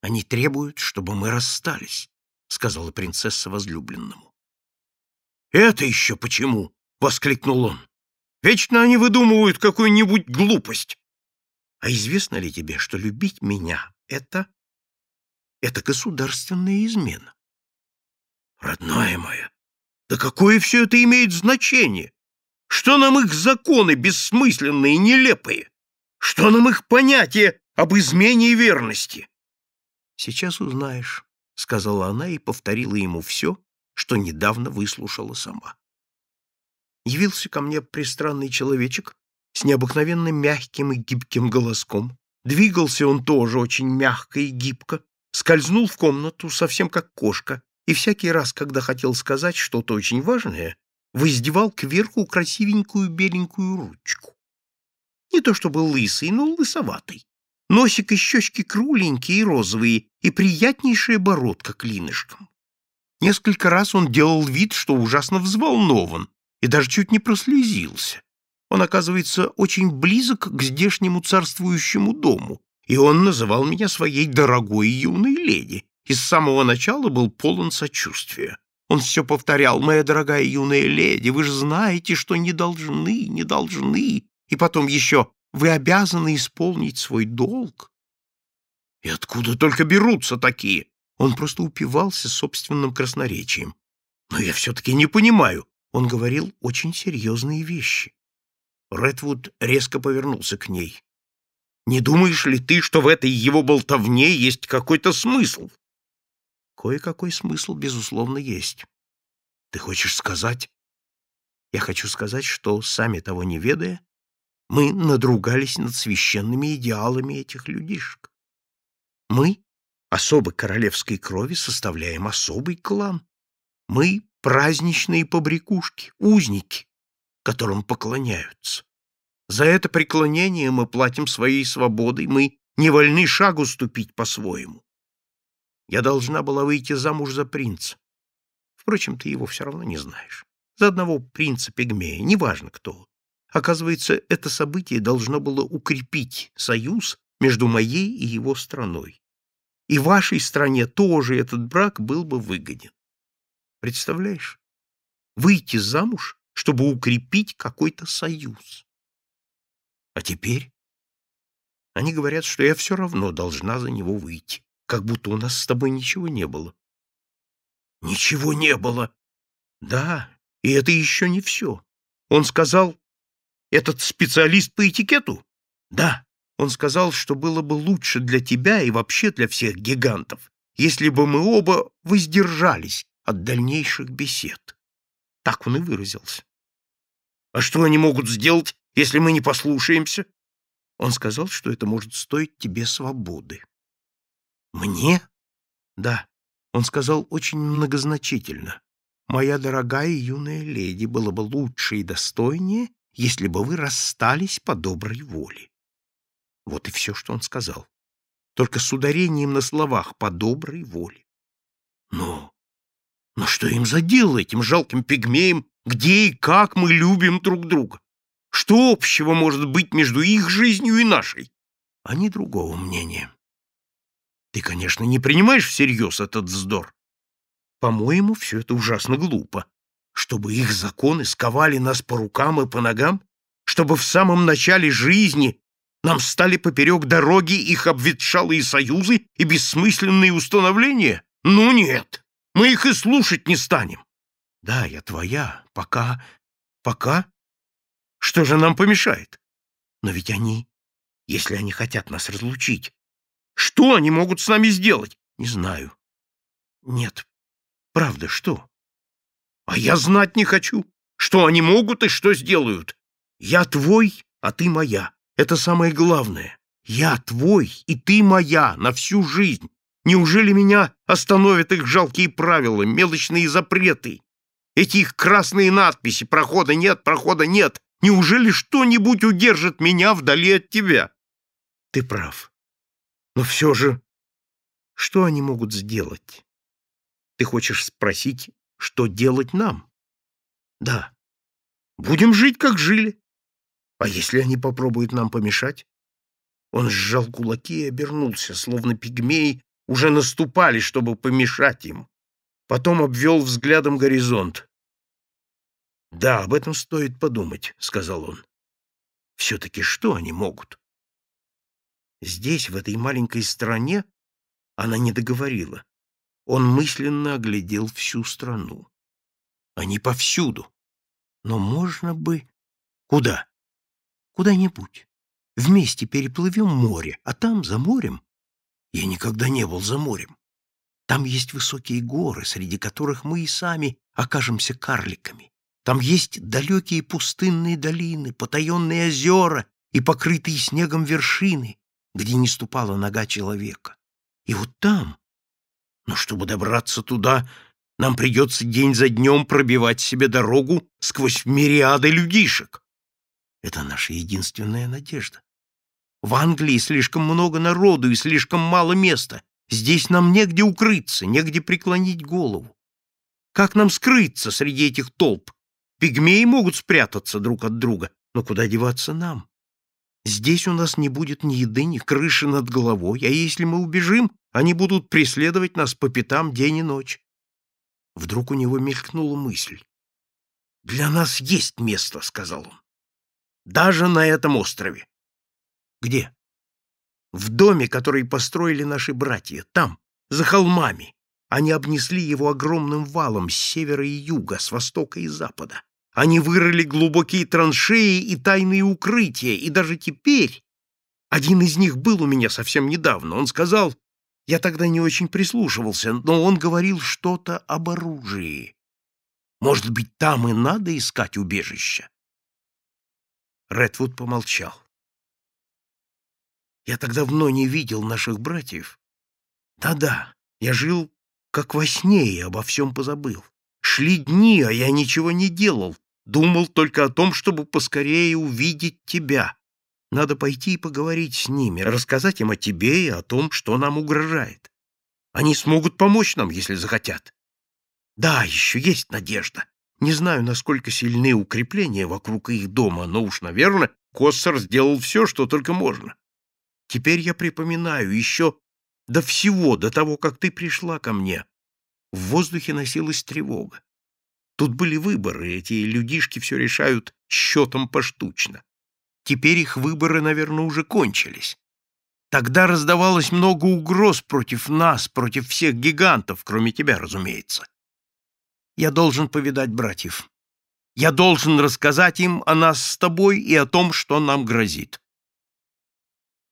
Они требуют, чтобы мы расстались, — сказала принцесса возлюбленному. «Это еще почему?» — воскликнул он. «Вечно они выдумывают какую-нибудь глупость. А известно ли тебе, что любить меня — это... это государственная измена?» «Родная моя, да какое все это имеет значение? Что нам их законы бессмысленные и нелепые? Что нам их понятие об измене и верности?» «Сейчас узнаешь», — сказала она и повторила ему все, что недавно выслушала сама. Явился ко мне пристранный человечек с необыкновенно мягким и гибким голоском. Двигался он тоже очень мягко и гибко, скользнул в комнату совсем как кошка, и всякий раз, когда хотел сказать что-то очень важное, воздевал кверху красивенькую беленькую ручку. Не то чтобы лысый, но лысоватый. Носик и щечки кругленькие и розовые, и приятнейшая бородка клинышком. Несколько раз он делал вид, что ужасно взволнован, и даже чуть не прослезился. Он, оказывается, очень близок к здешнему царствующему дому, и он называл меня своей дорогой юной леди, и с самого начала был полон сочувствия. Он все повторял, «Моя дорогая юная леди, вы же знаете, что не должны, не должны». И потом еще вы обязаны исполнить свой долг. И откуда только берутся такие? Он просто упивался собственным красноречием. Но я все-таки не понимаю. Он говорил очень серьезные вещи. Редвуд резко повернулся к ней. «Не думаешь ли ты, что в этой его болтовне есть какой-то смысл?» «Кое-какой смысл, безусловно, есть. Ты хочешь сказать?» «Я хочу сказать, что, сами того не ведая, мы надругались над священными идеалами этих людишек. Мы, особо королевской крови, составляем особый клан. Мы — праздничные побрякушки, узники, которым поклоняются. За это преклонение мы платим своей свободой, мы не вольны шагу ступить по-своему. Я должна была выйти замуж за принца. Впрочем, ты его все равно не знаешь. За одного принца-пигмея, неважно кто. Оказывается, это событие должно было укрепить союз между моей и его страной. И вашей стране тоже этот брак был бы выгоден. Представляешь? Выйти замуж, чтобы укрепить какой-то союз. А теперь? Они говорят, что я все равно должна за него выйти, как будто у нас с тобой ничего не было. Ничего не было. Да, и это еще не все. Он сказал, этот специалист по этикету? Да. Он сказал, что было бы лучше для тебя и вообще для всех гигантов, если бы мы оба воздержались от дальнейших бесед. Так он и выразился. А что они могут сделать, если мы не послушаемся? Он сказал, что это может стоить тебе свободы. Мне? Да. Он сказал очень многозначительно. Моя дорогая юная леди, было бы лучше и достойнее, если бы вы расстались по доброй воле. Вот и все, что он сказал. Только с ударением на словах «по доброй воле». Но, но что им за дело, этим жалким пигмеям, где и как мы любим друг друга? Что общего может быть между их жизнью и нашей? Они другого мнения. Ты, конечно, не принимаешь всерьез этот вздор. По-моему, все это ужасно глупо чтобы их законы сковали нас по рукам и по ногам, чтобы в самом начале жизни нам стали поперек дороги их обветшалые союзы и бессмысленные установления? Ну нет, мы их и слушать не станем. Да, я твоя, пока... пока... Что же нам помешает? Но ведь они, если они хотят нас разлучить, что они могут с нами сделать? Не знаю. Нет, правда, что? А я знать не хочу, что они могут и что сделают. Я твой, а ты моя. Это самое главное. Я твой, и ты моя на всю жизнь. Неужели меня остановят их жалкие правила, мелочные запреты? Эти их красные надписи «Прохода нет, прохода нет». Неужели что-нибудь удержит меня вдали от тебя? Ты прав. Но все же, что они могут сделать? Ты хочешь спросить, что делать нам? Да. Будем жить, как жили. А если они попробуют нам помешать? Он сжал кулаки и обернулся, словно пигмей, уже наступали, чтобы помешать им. Потом обвел взглядом горизонт. «Да, об этом стоит подумать», — сказал он. «Все-таки что они могут?» Здесь, в этой маленькой стране, она не договорила. Он мысленно оглядел всю страну. Они повсюду. Но можно бы... Куда? Куда-нибудь. Вместе переплывем море, а там, за морем... Я никогда не был за морем. Там есть высокие горы, среди которых мы и сами окажемся карликами. Там есть далекие пустынные долины, потаенные озера и покрытые снегом вершины, где не ступала нога человека. И вот там... Но чтобы добраться туда, нам придется день за днем пробивать себе дорогу сквозь мириады людишек. Это наша единственная надежда. В Англии слишком много народу и слишком мало места, Здесь нам негде укрыться, негде преклонить голову. Как нам скрыться среди этих толп? Пигмеи могут спрятаться друг от друга, но куда деваться нам? Здесь у нас не будет ни еды, ни крыши над головой, а если мы убежим, они будут преследовать нас по пятам день и ночь. Вдруг у него мелькнула мысль. «Для нас есть место», — сказал он. «Даже на этом острове». «Где?» В доме, который построили наши братья, там, за холмами. Они обнесли его огромным валом с севера и юга, с востока и запада. Они вырыли глубокие траншеи и тайные укрытия, и даже теперь... Один из них был у меня совсем недавно. Он сказал... Я тогда не очень прислушивался, но он говорил что-то об оружии. Может быть, там и надо искать убежище? Редвуд помолчал. Я так давно не видел наших братьев. Да-да, я жил как во сне и обо всем позабыл. Шли дни, а я ничего не делал. Думал только о том, чтобы поскорее увидеть тебя. Надо пойти и поговорить с ними, рассказать им о тебе и о том, что нам угрожает. Они смогут помочь нам, если захотят. Да, еще есть надежда. Не знаю, насколько сильны укрепления вокруг их дома, но уж, наверное, Коссор сделал все, что только можно. Теперь я припоминаю еще до всего, до того, как ты пришла ко мне. В воздухе носилась тревога. Тут были выборы, эти людишки все решают счетом поштучно. Теперь их выборы, наверное, уже кончились. Тогда раздавалось много угроз против нас, против всех гигантов, кроме тебя, разумеется. Я должен повидать братьев. Я должен рассказать им о нас с тобой и о том, что нам грозит.